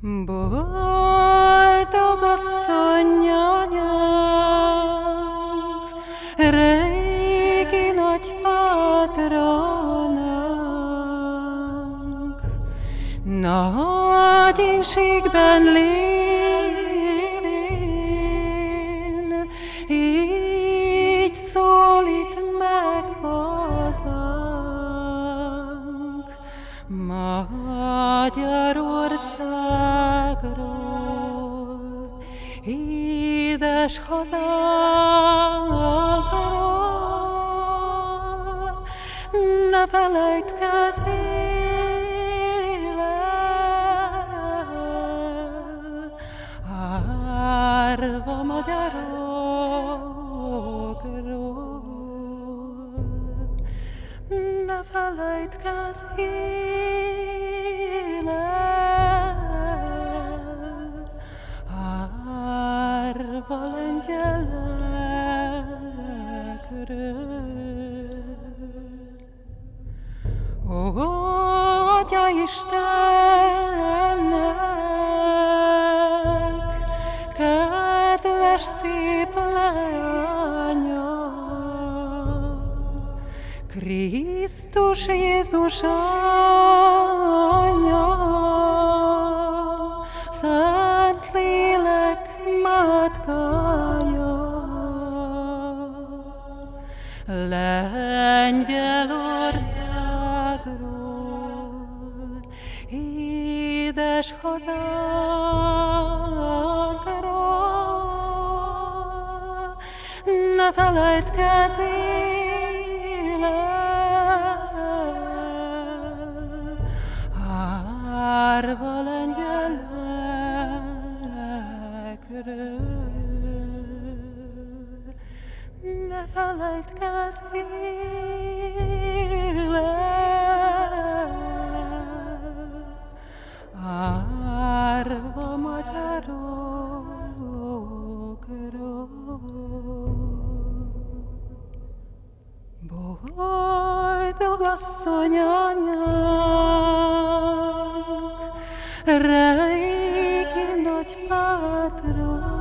Boldog asszony anyánk, régi nagy patronánk, nagy inségben lévén, Magyarországról, édes hazánkról, ne felejtkezz el, árva magyarokról. Ne felejtkezz él Istennek, kedves szép leánya, Krisztus Jézus Anya, Szent Lélek Mátkája, Lengyelországról, édes hazánkról, ne felejtkezz el, árva lengyelekről. Ne felejtkezz él Boldog asszony anyánk, Reiki nagypátra,